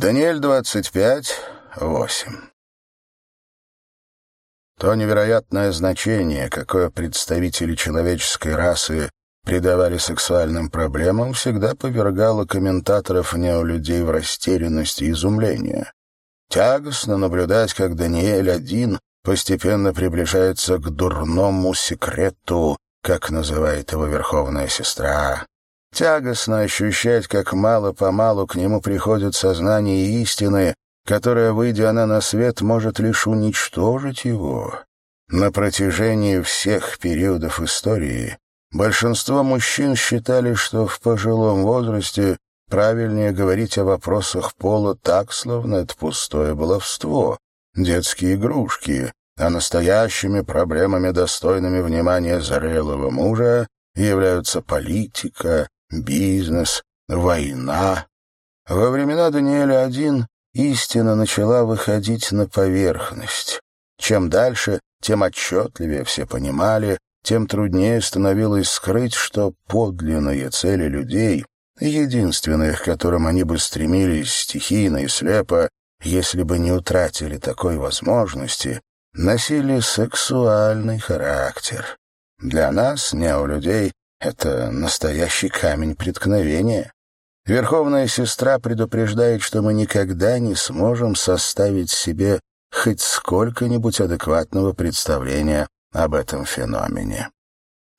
Даниэль 25, 8. То невероятное значение, какое представители человеческой расы придавали сексуальным проблемам, всегда повергало комментаторов неолюдей в растерянность и изумление. Тягостно наблюдать, как Даниэль один постепенно приближается к дурному секрету, как называет его верховная сестра. Тягостно ощущать, как мало-помалу к нему приходит сознание истины, которая, выйдя она на свет, может лишь уничтожить его. На протяжении всех периодов истории большинство мужчин считали, что в пожилом возрасте правильнее говорить о вопросах пола так, словно это пустое баловство, детские игрушки, а настоящими проблемами, достойными внимания зрелого мужа, являются политика, бизнес, война. Во времена Даниэля I истина начала выходить на поверхность. Чем дальше, тем отчетливее все понимали, тем труднее становилось скрыть, что подлинные цели людей, единственные, к которым они бы стремились стихийно и слепо, если бы не утратили такой возможности, носили сексуальный характер. Для нас, неолюдей, это настоящий камень преткновения. Верховная сестра предупреждает, что мы никогда не сможем составить себе хоть сколько-нибудь адекватного представления об этом феномене.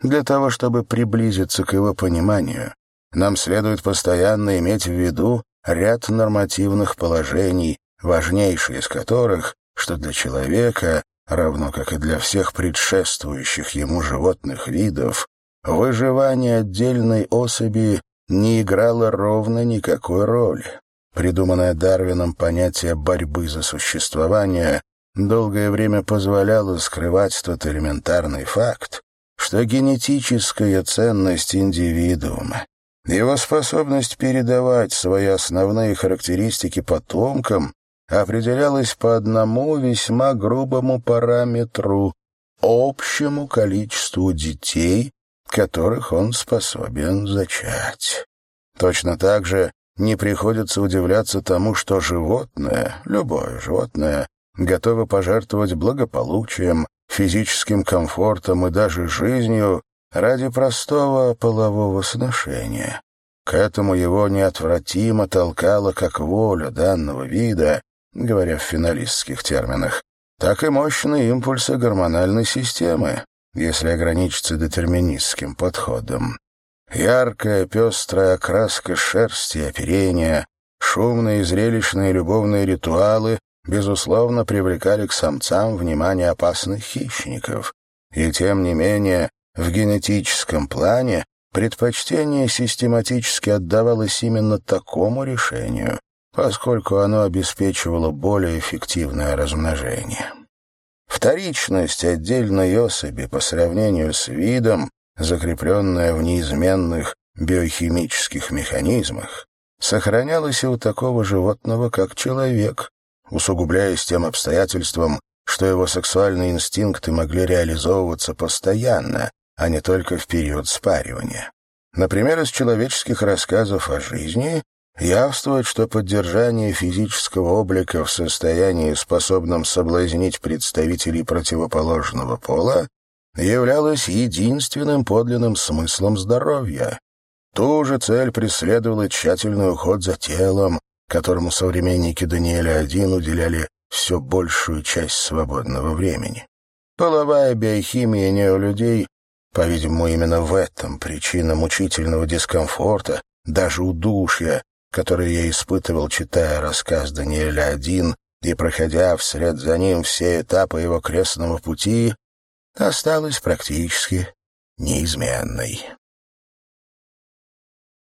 Для того, чтобы приблизиться к его пониманию, нам следует постоянно иметь в виду ряд нормативных положений, важнейшие из которых, что для человека, равно как и для всех предшествующих ему животных видов, Выживание отдельной особи не играло ровно никакой роли. Придуманное Дарвином понятие борьбы за существование долгое время позволяло скрывать тот элементарный факт, что генетическая ценность индивидуума, его способность передавать свои основные характеристики потомкам определялась по одному весьма грубому параметру — общему количеству детей, которых он способен зачать. Точно так же не приходится удивляться тому, что животное, любое животное, готово пожертвовать благополучием, физическим комфортом и даже жизнью ради простого полового сношения. К этому его неотвратимо толкало как воля данного вида, говоря в финалистских терминах, так и мощные импульсы гормональной системы, если ограничиться детерминистским подходом. Яркая, пестрая окраска шерсти, оперения, шумные, зрелищные любовные ритуалы безусловно привлекали к самцам внимание опасных хищников. И тем не менее, в генетическом плане предпочтение систематически отдавалось именно такому решению, поскольку оно обеспечивало более эффективное размножение. Вторичность отдельной особи по сравнению с видом, закрепленная в неизменных биохимических механизмах, сохранялась и у такого животного, как человек, усугубляясь тем обстоятельством, что его сексуальные инстинкты могли реализовываться постоянно, а не только в период спаривания. Например, из человеческих рассказов о жизни явствует, что поддержание физического облика в состоянии, способном соблазнить представителей противоположного пола, являлось единственным подлинным смыслом здоровья. Ту же цель преследовал тщательный уход за телом, которому современники Даниэля I уделяли все большую часть свободного времени. Половая биохимия неолюдей, по-видимому, именно в этом причина мучительного дискомфорта, даже удушья, который я испытывал, читая рассказ Даниэля один и проходя вслед за ним все этапы его крестного пути, осталась практически неизменной.